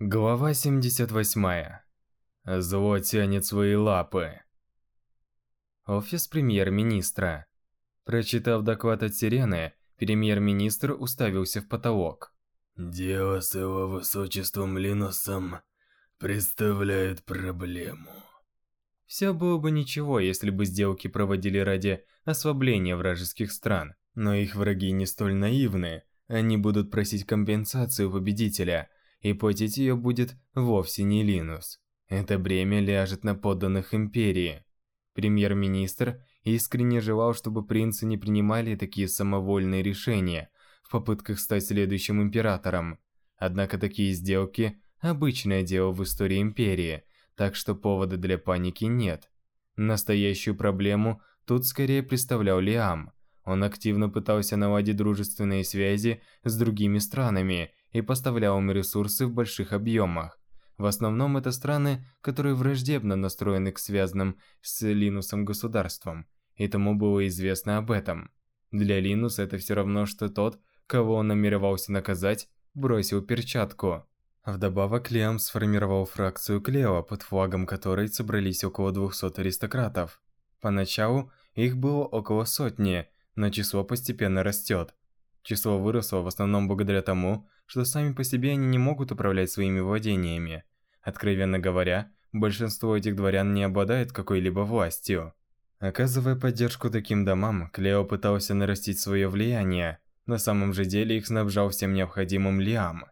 Глава 78. Зло тянет свои лапы. Офис премьер-министра. Прочитав доклад от Сирены, премьер-министр уставился в потолок. Дело с его высочеством Линусом представляет проблему. Все было бы ничего, если бы сделки проводили ради ослабления вражеских стран, но их враги не столь наивны. Они будут просить компенсацию победителя, и платить ее будет вовсе не Линус. Это бремя ляжет на подданных Империи. Премьер-министр искренне желал, чтобы принцы не принимали такие самовольные решения в попытках стать следующим императором. Однако такие сделки – обычное дело в истории Империи, так что повода для паники нет. Настоящую проблему тут скорее представлял Лиам. Он активно пытался наладить дружественные связи с другими странами и поставлял им ресурсы в больших объемах. В основном это страны, которые враждебно настроены к связанным с Линусом государствам, и тому было известно об этом. Для Линуса это все равно, что тот, кого он намеревался наказать, бросил перчатку. Вдобавок Лиам сформировал фракцию Клео, под флагом которой собрались около 200 аристократов. Поначалу их было около сотни, но число постепенно растет. Число выросло в основном благодаря тому, что сами по себе они не могут управлять своими владениями. Откровенно говоря, большинство этих дворян не обладает какой-либо властью. Оказывая поддержку таким домам, Клео пытался нарастить свое влияние. На самом же деле их снабжал всем необходимым Лиам.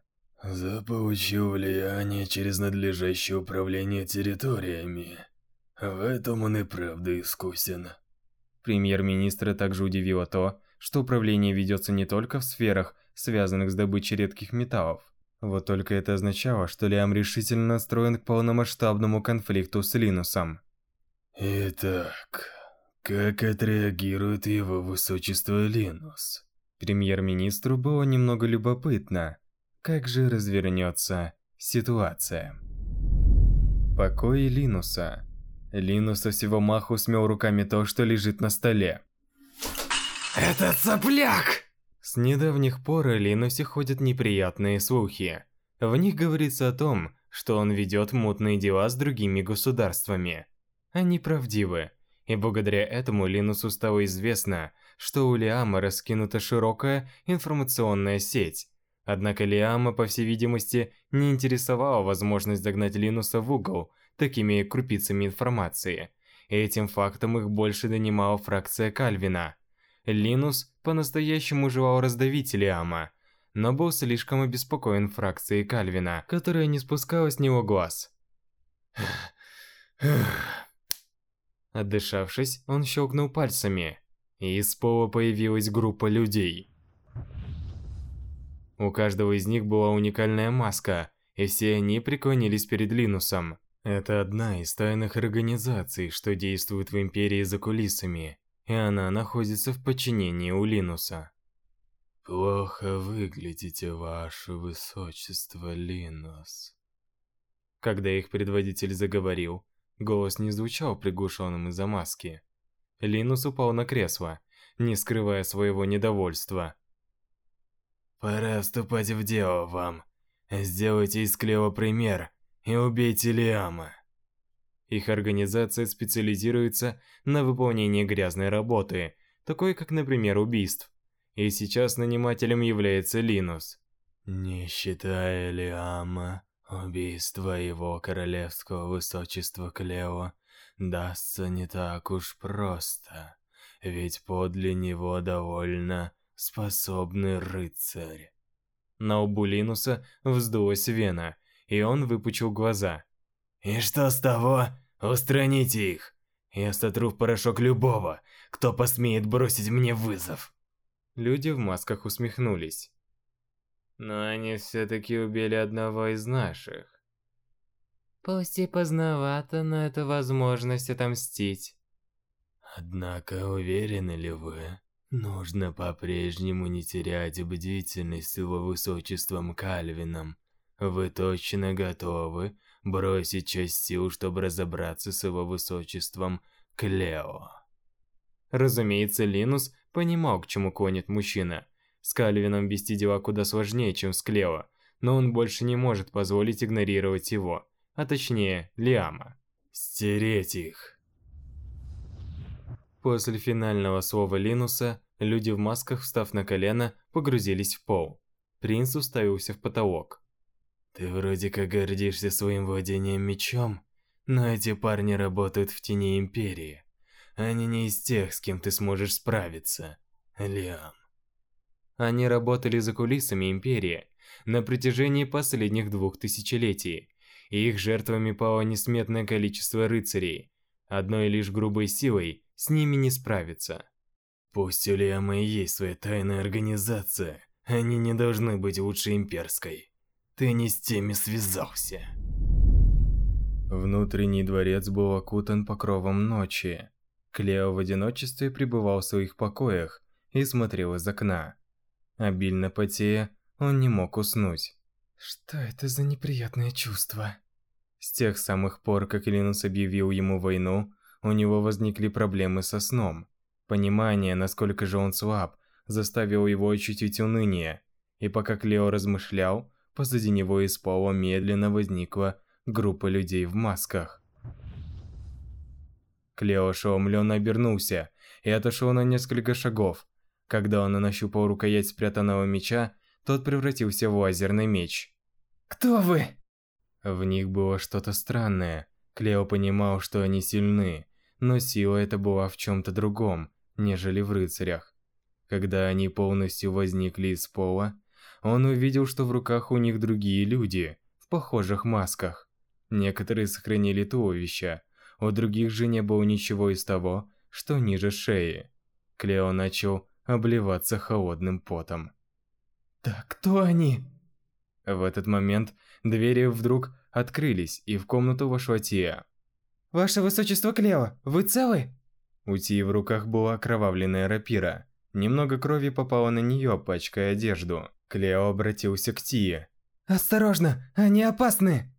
Заполучил влияние через надлежащее управление территориями. В этом он и правда искусен. Премьер-министра также удивило то, что управление ведется не только в сферах, связанных с добычей редких металлов. Вот только это означало, что Лиам решительно настроен к полномасштабному конфликту с Линусом. Итак, как отреагирует его высочество Линус? Премьер-министру было немного любопытно, как же развернется ситуация. Покой Линуса. Линус со всего маху смел руками то, что лежит на столе. «Это цапляк!» С недавних пор о Линусе ходят неприятные слухи. В них говорится о том, что он ведет мутные дела с другими государствами. Они правдивы, и благодаря этому Линусу стало известно, что у Лиама раскинута широкая информационная сеть. Однако Лиама, по всей видимости, не интересовала возможность загнать Линуса в угол такими крупицами информации. И этим фактом их больше донимала фракция Кальвина – Линус по-настоящему желал раздавить Лиама, но был слишком обеспокоен фракцией Кальвина, которая не спускала с него глаз. Отдышавшись, он щелкнул пальцами, и из пола появилась группа людей. У каждого из них была уникальная маска, и все они преклонились перед Линусом. Это одна из тайных организаций, что действует в Империи за кулисами и она находится в подчинении у Линуса. Плохо выглядите, ваше высочество, Линус. Когда их предводитель заговорил, голос не звучал приглушенным из-за маски. Линус упал на кресло, не скрывая своего недовольства. Пора вступать в дело вам. Сделайте из Клео пример и убейте Лиама. Их организация специализируется на выполнении грязной работы, такой как, например, убийств. И сейчас нанимателем является Линус. Не считая Лиама, убийство его королевского высочества Клео дастся не так уж просто, ведь подле него довольно способный рыцарь. На лбу Линуса вздулась вена, и он выпучил глаза. «И что с того? Устраните их. Я сотру в порошок любого, кто посмеет бросить мне вызов. Люди в масках усмехнулись. Но они все-таки убили одного из наших. Пусть и поздновато, но это возможность отомстить. Однако, уверены ли вы, нужно по-прежнему не терять бдительность его высочеством Кальвином. Вы точно готовы бросить часть сил, чтобы разобраться с его высочеством Клео. Разумеется, Линус понимал, к чему клонит мужчина. С Кальвином вести дела куда сложнее, чем с Клео, но он больше не может позволить игнорировать его, а точнее, Лиама. Стереть их. После финального слова Линуса, люди в масках, встав на колено, погрузились в пол. Принц уставился в потолок. Ты вроде как гордишься своим владением мечом, но эти парни работают в тени Империи. Они не из тех, с кем ты сможешь справиться, Лиам. Они работали за кулисами Империи на протяжении последних двух тысячелетий, и их жертвами пало несметное количество рыцарей. Одной лишь грубой силой с ними не справиться. Пусть у Лиама и есть своя тайная организация, они не должны быть лучше имперской. Ты не с теми связался. Внутренний дворец был окутан покровом ночи. Клео в одиночестве пребывал в своих покоях и смотрел из окна. Обильно потея, он не мог уснуть. Что это за неприятное чувство? С тех самых пор, как Линус объявил ему войну, у него возникли проблемы со сном. Понимание, насколько же он слаб, заставило его ощутить уныние. И пока Клео размышлял, позади него из пола медленно возникла группа людей в масках. Клео ошеломленно обернулся и отошел на несколько шагов. Когда он нащупал рукоять спрятанного меча, тот превратился в лазерный меч. «Кто вы?» В них было что-то странное. Клео понимал, что они сильны, но сила эта была в чем-то другом, нежели в рыцарях. Когда они полностью возникли из пола, он увидел, что в руках у них другие люди, в похожих масках. Некоторые сохранили туловища, у других же не было ничего из того, что ниже шеи. Клео начал обливаться холодным потом. «Да кто они?» В этот момент двери вдруг открылись, и в комнату вошла Тия. «Ваше Высочество Клео, вы целы?» У Тии в руках была окровавленная рапира. Немного крови попало на нее, пачкая одежду. Клео обратился к Тие. «Осторожно, они опасны!»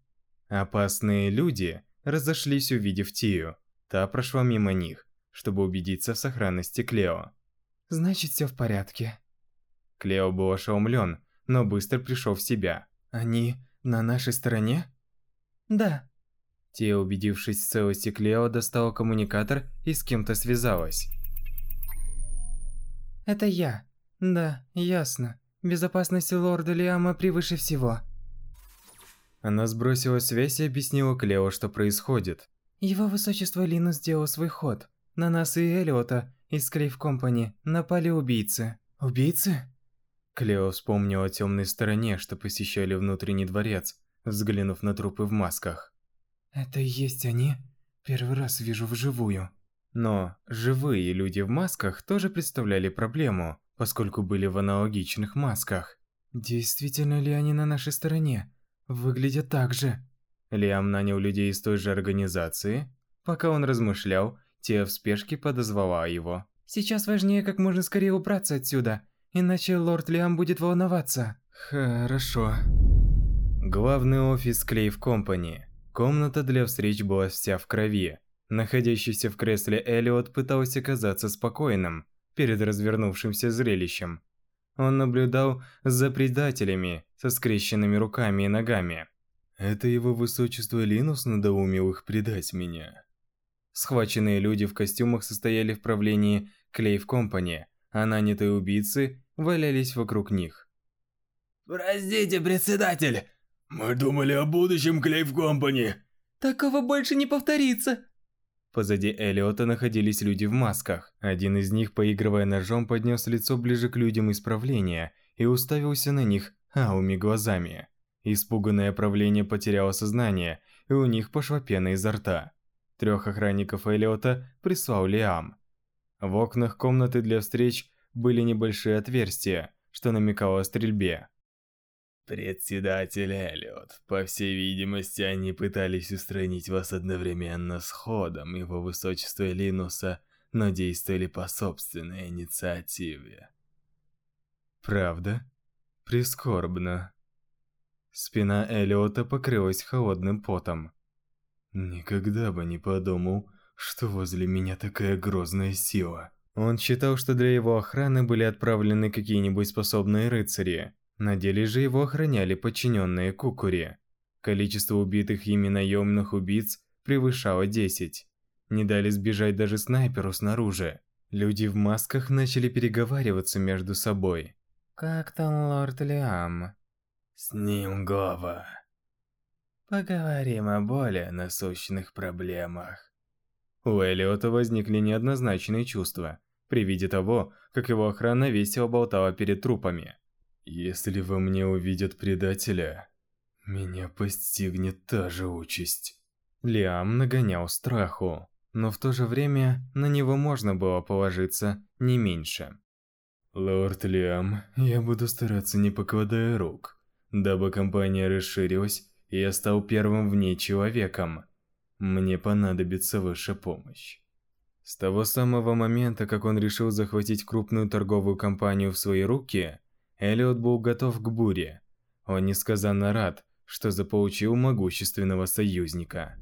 Опасные люди разошлись, увидев Тию. Та прошла мимо них, чтобы убедиться в сохранности Клео. «Значит, все в порядке». Клео был ошеломлен, но быстро пришел в себя. «Они на нашей стороне?» «Да». Тия, убедившись в целости Клео, достала коммуникатор и с кем-то связалась. «Это я. Да, ясно. Безопасность лорда Лиама превыше всего». Она сбросила связь и объяснила Клео, что происходит. Его высочество Лина сделал свой ход. На нас и Элиота из Клейв Компани напали убийцы. Убийцы? Клео вспомнила о темной стороне, что посещали внутренний дворец, взглянув на трупы в масках. Это и есть они? Первый раз вижу вживую. Но живые люди в масках тоже представляли проблему, поскольку были в аналогичных масках. Действительно ли они на нашей стороне? Выглядят так же. Лиам нанял людей из той же организации. Пока он размышлял, Тия в спешке подозвала его. «Сейчас важнее как можно скорее убраться отсюда, иначе лорд Лиам будет волноваться». «Хорошо». Главный офис Клейв Компани. Комната для встреч была вся в крови. Находящийся в кресле Элиот пытался казаться спокойным перед развернувшимся зрелищем. Он наблюдал за предателями со скрещенными руками и ногами. Это его высочество Линус надоумил их предать меня. Схваченные люди в костюмах состояли в правлении Клейв Компани, а нанятые убийцы валялись вокруг них. «Простите, председатель! Мы думали о будущем Клейв Компани!» «Такого больше не повторится!» Позади Элиота находились люди в масках. Один из них, поигрывая ножом, поднес лицо ближе к людям исправления и уставился на них ауми глазами. Испуганное правление потеряло сознание, и у них пошла пена изо рта. Трех охранников Элиота прислал Лиам. В окнах комнаты для встреч были небольшие отверстия, что намекало о стрельбе. Председатель Эллиот, по всей видимости, они пытались устранить вас одновременно с ходом его высочества Линуса, но действовали по собственной инициативе. Правда? Прискорбно. Спина Эллиота покрылась холодным потом. Никогда бы не подумал, что возле меня такая грозная сила. Он считал, что для его охраны были отправлены какие-нибудь способные рыцари, На деле же его охраняли подчиненные Кукури. Количество убитых ими наемных убийц превышало 10. Не дали сбежать даже снайперу снаружи. Люди в масках начали переговариваться между собой. «Как там лорд Лиам?» «С ним Гова». «Поговорим о более насущных проблемах». У Элиота возникли неоднозначные чувства при виде того, как его охрана весело болтала перед трупами. «Если во мне увидят предателя, меня постигнет та же участь». Лиам нагонял страху, но в то же время на него можно было положиться не меньше. «Лорд Лиам, я буду стараться не покладая рук, дабы компания расширилась, и я стал первым в ней человеком. Мне понадобится ваша помощь». С того самого момента, как он решил захватить крупную торговую компанию в свои руки, Элиот был готов к буре. Он несказанно рад, что заполучил могущественного союзника.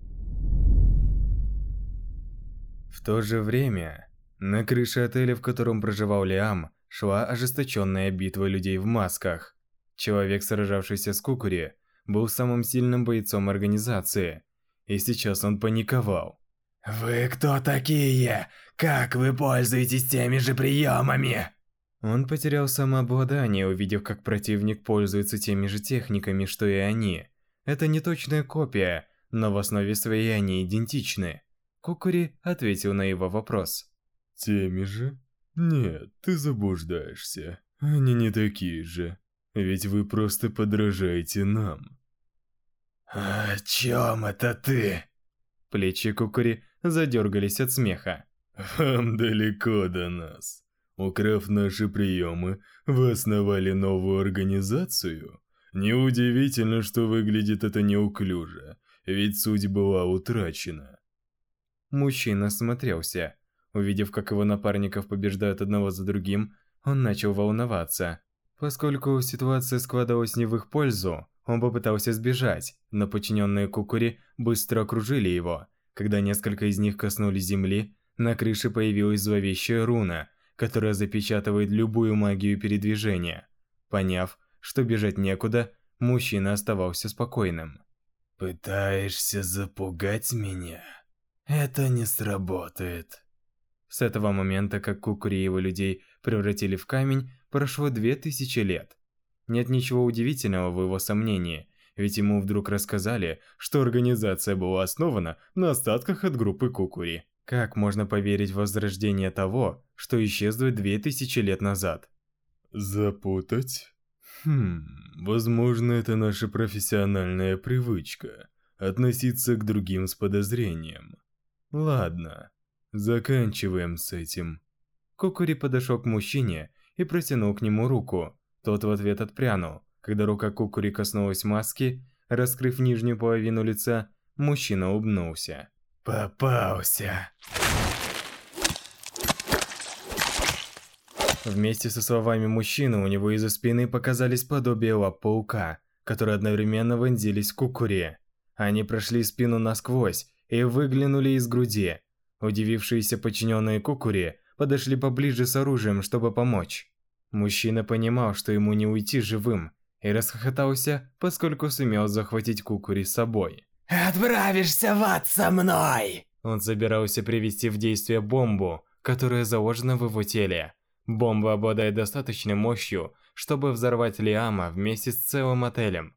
В то же время, на крыше отеля, в котором проживал Лиам, шла ожесточенная битва людей в масках. Человек, сражавшийся с Кукури, был самым сильным бойцом организации, и сейчас он паниковал. «Вы кто такие? Как вы пользуетесь теми же приемами?» Он потерял самообладание, увидев, как противник пользуется теми же техниками, что и они. Это не точная копия, но в основе своей они идентичны. Кукури ответил на его вопрос. «Теми же? Нет, ты заблуждаешься. Они не такие же. Ведь вы просто подражаете нам». «О чем это ты?» Плечи Кукури задергались от смеха. «Вам далеко до нас. Украв наши приемы, вы основали новую организацию? Неудивительно, что выглядит это неуклюже, ведь суть была утрачена». Мужчина смотрелся. Увидев, как его напарников побеждают одного за другим, он начал волноваться. Поскольку ситуация складывалась не в их пользу, он попытался сбежать, но подчиненные Кукури быстро окружили его. Когда несколько из них коснулись земли, на крыше появилась зловещая руна, которая запечатывает любую магию передвижения. Поняв, что бежать некуда, мужчина оставался спокойным. «Пытаешься запугать меня? Это не сработает». С этого момента, как Кукури его людей превратили в камень, прошло две тысячи лет. Нет ничего удивительного в его сомнении, ведь ему вдруг рассказали, что организация была основана на остатках от группы Кукури. Как можно поверить в возрождение того, что исчезло две тысячи лет назад? Запутать? Хм, возможно, это наша профессиональная привычка относиться к другим с подозрением. Ладно, заканчиваем с этим. Кукури подошел к мужчине и протянул к нему руку. Тот в ответ отпрянул. Когда рука Кукури коснулась маски, раскрыв нижнюю половину лица, мужчина улыбнулся. «Попался!» Вместе со словами мужчины у него из-за спины показались подобие лап паука, которые одновременно вонзились в Кукури. Они прошли спину насквозь и выглянули из груди. Удивившиеся подчиненные Кукури подошли поближе с оружием, чтобы помочь. Мужчина понимал, что ему не уйти живым, и расхохотался, поскольку сумел захватить Кукури с собой. «Отправишься в ад со мной!» Он собирался привести в действие бомбу, которая заложена в его теле. Бомба обладает достаточной мощью, чтобы взорвать Лиама вместе с целым отелем.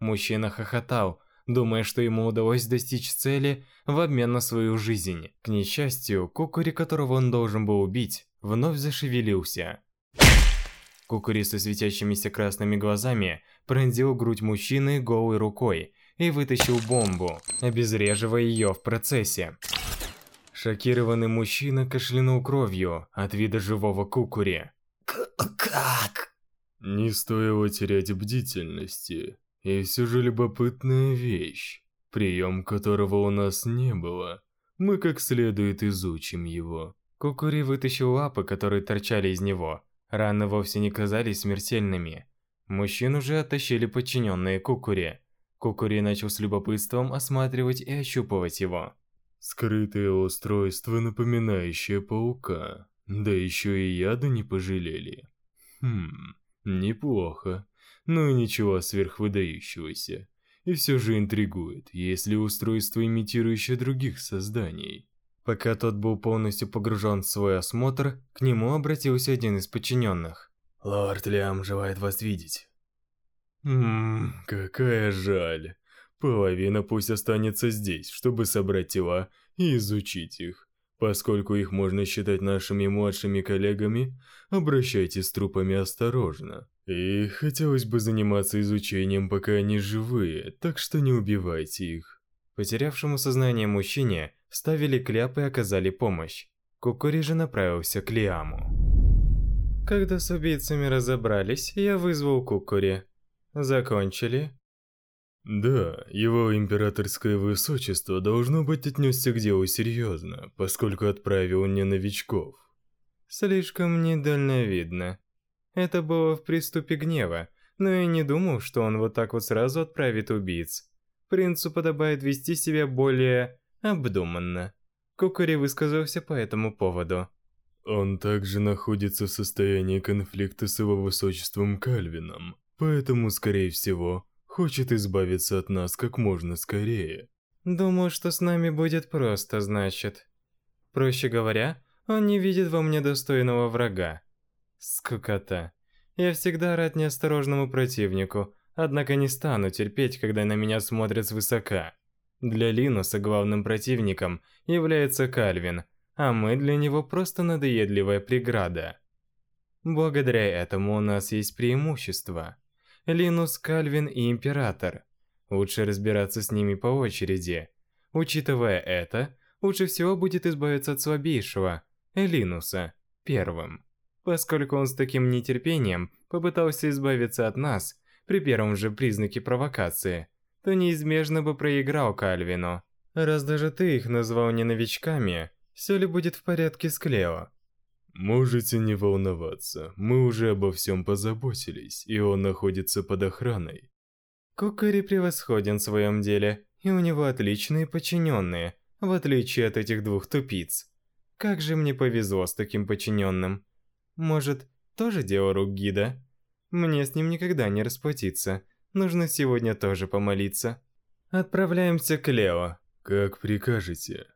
Мужчина хохотал, думая, что ему удалось достичь цели в обмен на свою жизнь. К несчастью, Кукури, которого он должен был убить, вновь зашевелился. Кукури со светящимися красными глазами пронзил грудь мужчины голой рукой и вытащил бомбу, обезвреживая ее в процессе. Шокированный мужчина кашлянул кровью от вида живого Кукури. «Как?» Не стоило терять бдительности. И все же любопытная вещь, прием которого у нас не было. Мы как следует изучим его. Кукури вытащил лапы, которые торчали из него. Раны вовсе не казались смертельными. Мужчину же оттащили подчиненные Кукури. Кукури начал с любопытством осматривать и ощупывать его. Скрытое устройство, напоминающее паука. Да еще и яда не пожалели. Хм, Неплохо, но ничего сверхвыдающегося. И все же интригует, есть ли устройство, имитирующее других созданий. Пока тот был полностью погружен в свой осмотр, к нему обратился один из подчиненных. «Лорд Лиам желает вас видеть». Ммм, какая жаль. Половина пусть останется здесь, чтобы собрать тела и изучить их. Поскольку их можно считать нашими младшими коллегами, обращайтесь с трупами осторожно. И хотелось бы заниматься изучением, пока они живые, так что не убивайте их. Потерявшему сознание мужчине вставили кляп и оказали помощь. Кукури же направился к Лиаму. Когда с убийцами разобрались, я вызвал Кукури. Закончили? Да, его императорское высочество должно быть отнесся к делу серьезно, поскольку отправил не новичков. Слишком недальновидно. Это было в приступе гнева, но я не думал, что он вот так вот сразу отправит убийц. Принцу подобает вести себя более обдуманно. Кукури высказался по этому поводу. Он также находится в состоянии конфликта с его высочеством Кальвином, поэтому, скорее всего, хочет избавиться от нас как можно скорее. Думаю, что с нами будет просто, значит. Проще говоря, он не видит во мне достойного врага. Скукота. Я всегда рад неосторожному противнику, однако не стану терпеть, когда на меня смотрят свысока. Для Линуса главным противником является Кальвин, а мы для него просто надоедливая преграда. Благодаря этому у нас есть преимущество. Линус, Кальвин и Император. Лучше разбираться с ними по очереди. Учитывая это, лучше всего будет избавиться от слабейшего, Линуса, первым. Поскольку он с таким нетерпением попытался избавиться от нас при первом же признаке провокации, то неизбежно бы проиграл Кальвину. Раз даже ты их назвал не новичками, все ли будет в порядке с Клео? Можете не волноваться, мы уже обо всем позаботились, и он находится под охраной. Кукари превосходен в своем деле, и у него отличные подчиненные, в отличие от этих двух тупиц. Как же мне повезло с таким подчиненным. Может, тоже дело рук гида? Мне с ним никогда не расплатиться. Нужно сегодня тоже помолиться. Отправляемся к Лео. Как прикажете.